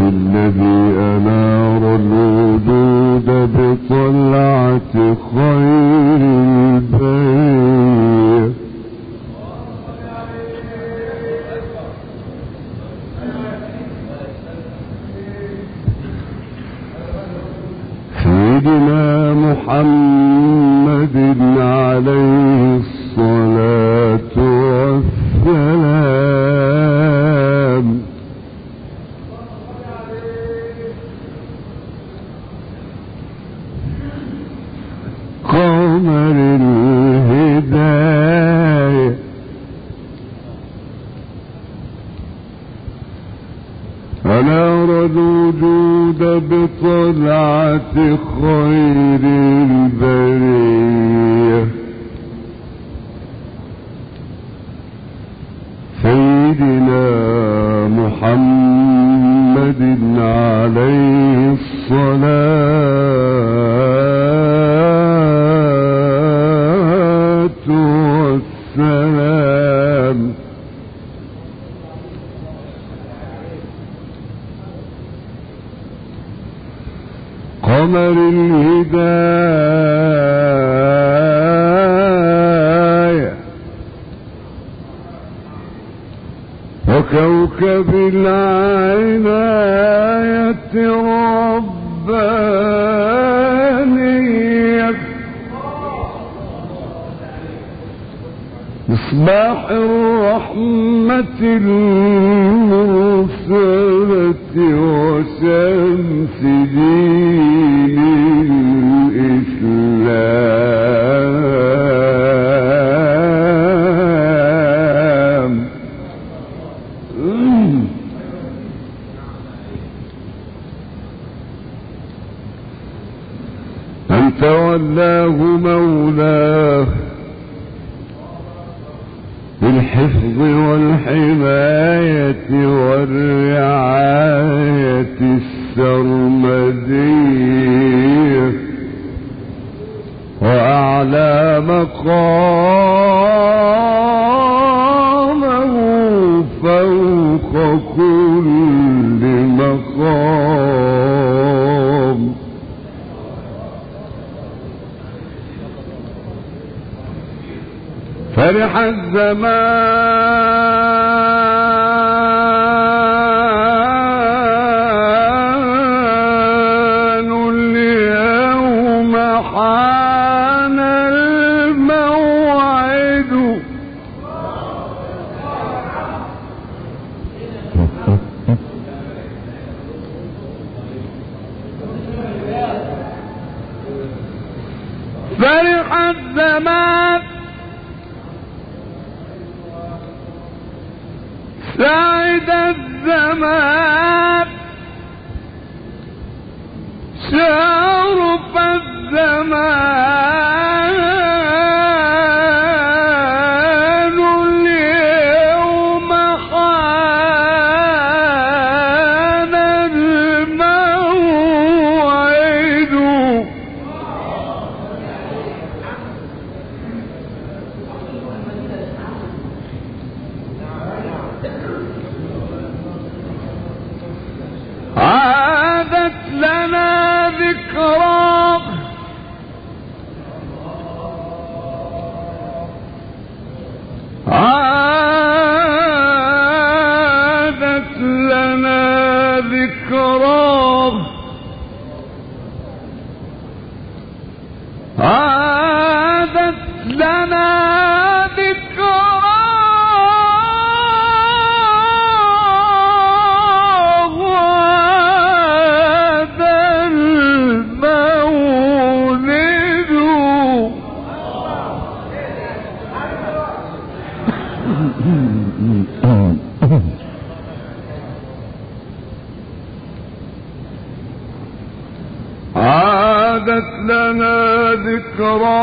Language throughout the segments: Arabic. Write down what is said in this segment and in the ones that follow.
الذي قمر الهداية. أنار الوجود بطلعة خير قمر الهداية وكوكب العناية ربانية مصباح الرحمة المرسلة وشمس دين الإسلام. تولاه مولاه بالحفظ والحماية؟ السرمدية وأعلى مقامه فوق كل مقام. فرح الزمان الزمان سعد الزمان. شرف الزمان. عادت لنا ذكرى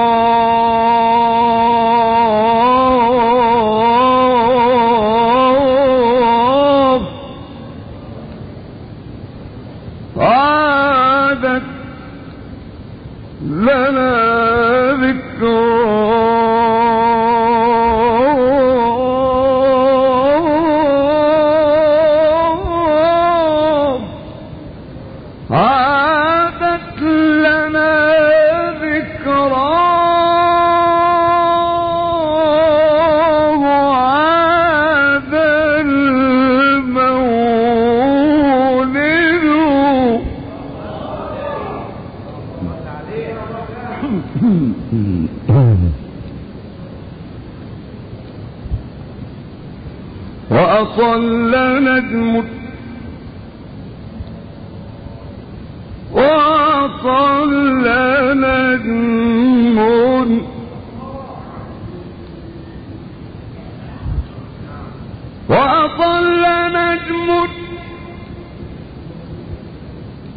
نجم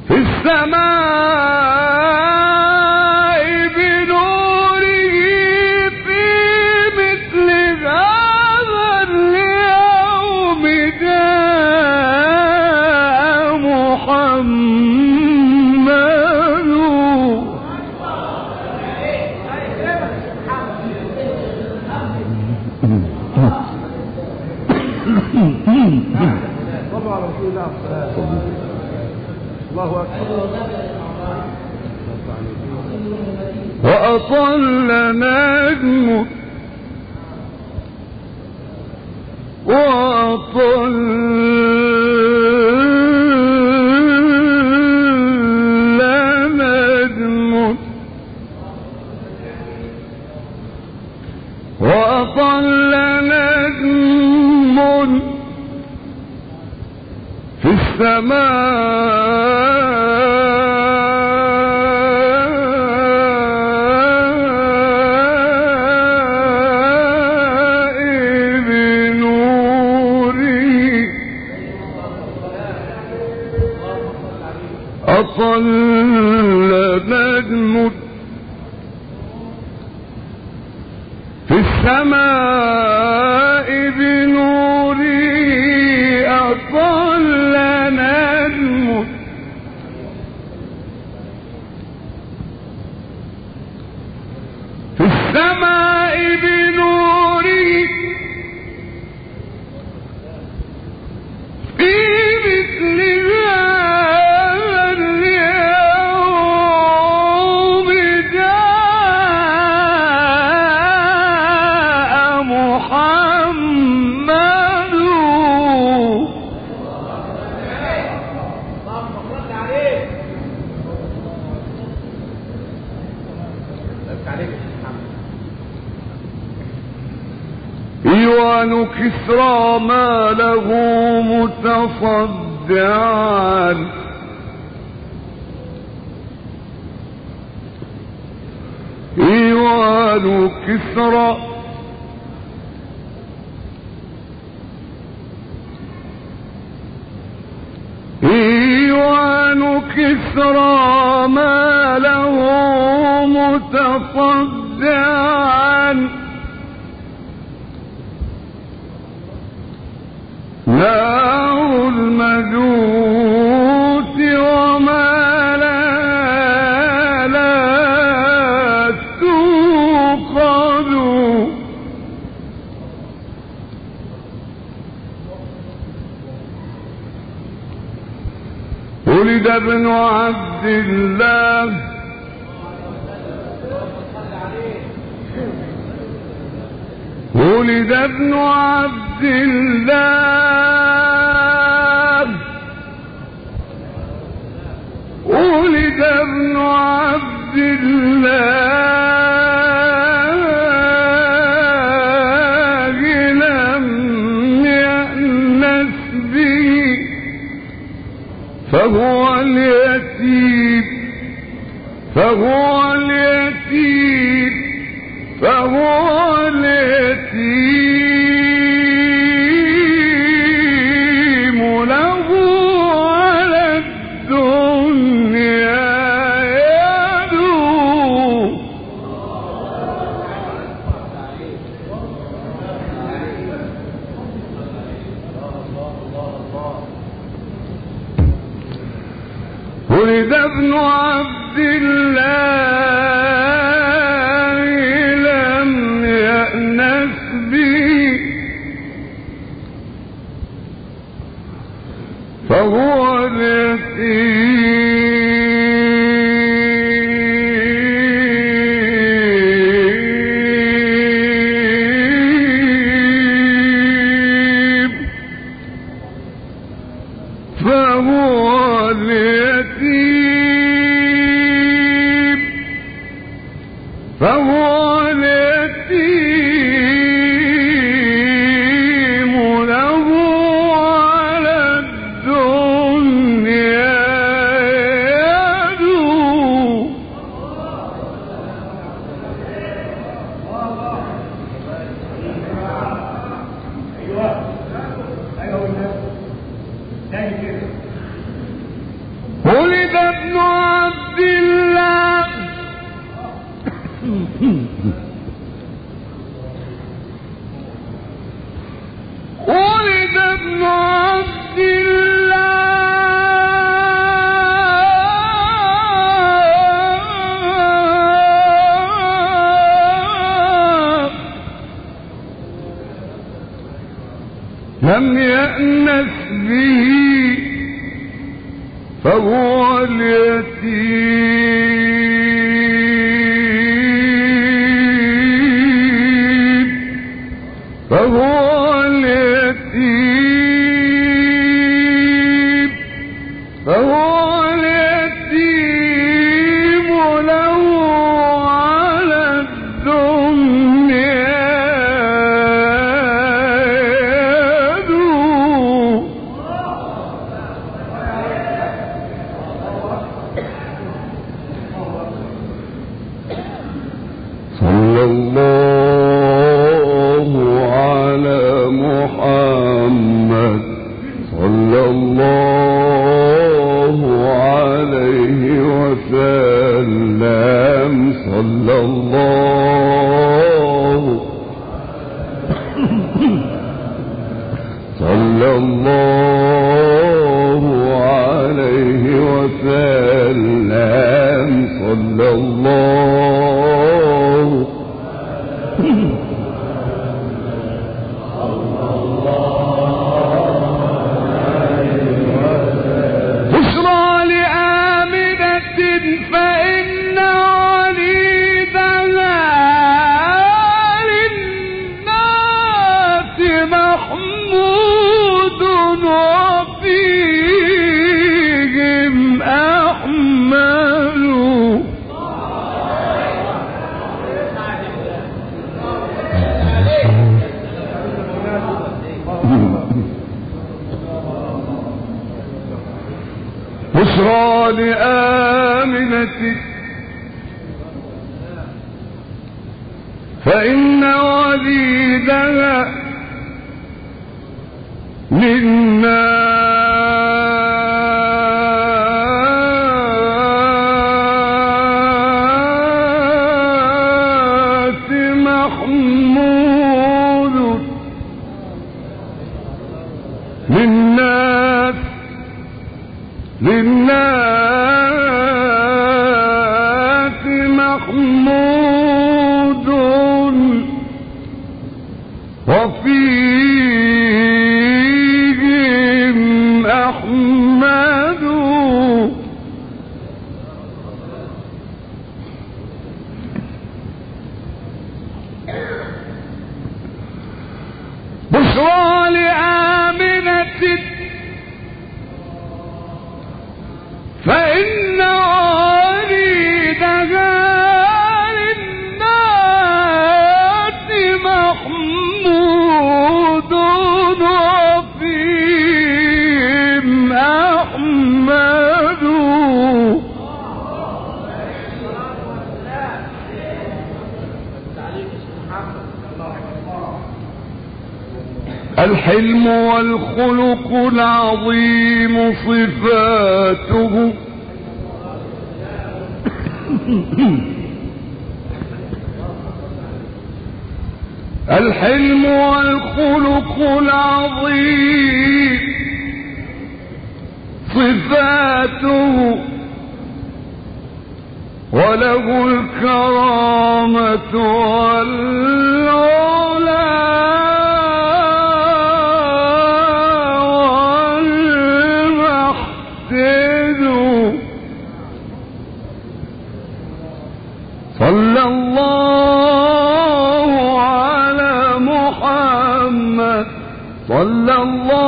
في السماء. الله أكبر. وأطل نجم وأطل السماء كسرى ما له متصدعا إيوان كسرى. إيوان كسرى ما له متصدعا ولد ابن عبد الله ولد ابن عبد الله. ولد ابن عبد الله. لم يأنس به. فهو اليتيم. فهو فهو لنا الحلم والخلق العظيم صفاته. الحلم والخلق العظيم صفاته. وله الكرامة والله الله على محمد. صلى الله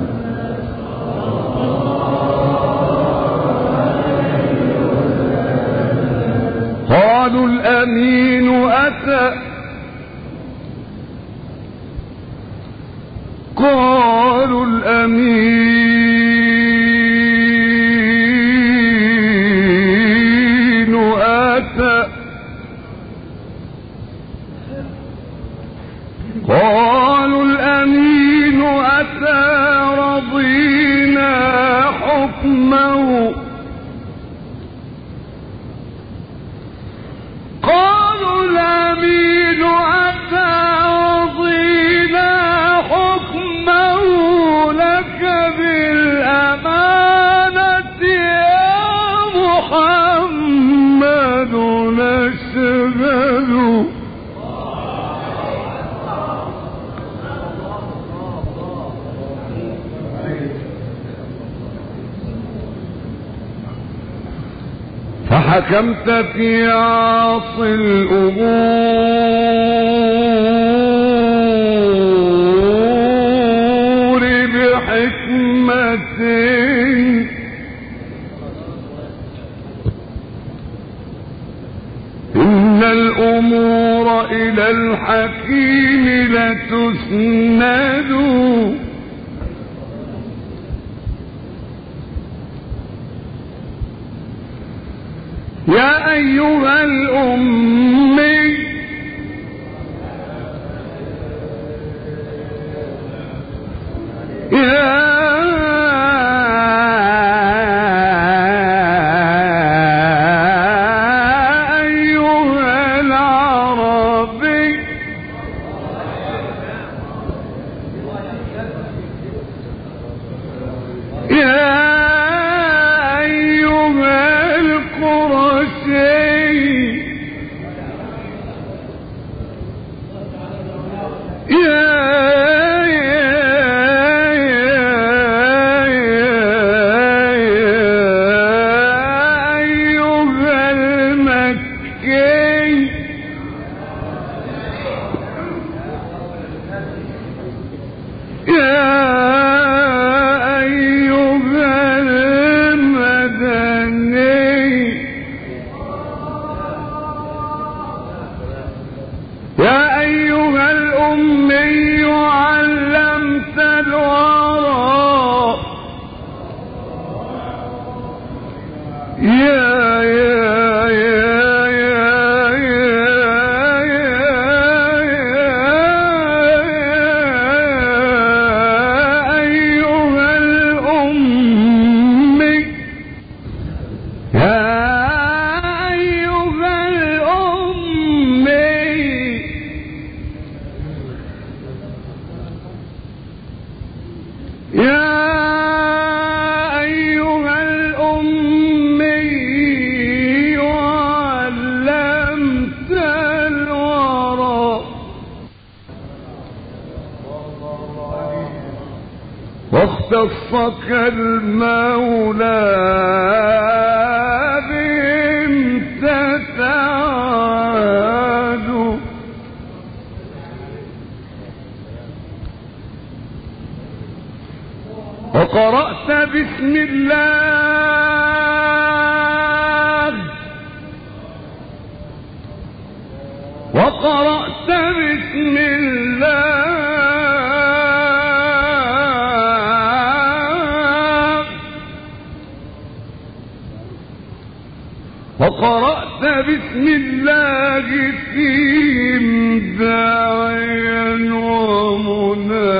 مَوْءٍ حكمت في عاص الأمور بحكمة. إن الأمور إلى الحكيم لتسند وقرأت بسم الله. وقرأت بسم الله. وقرأت بسم الله في داعيا ومناد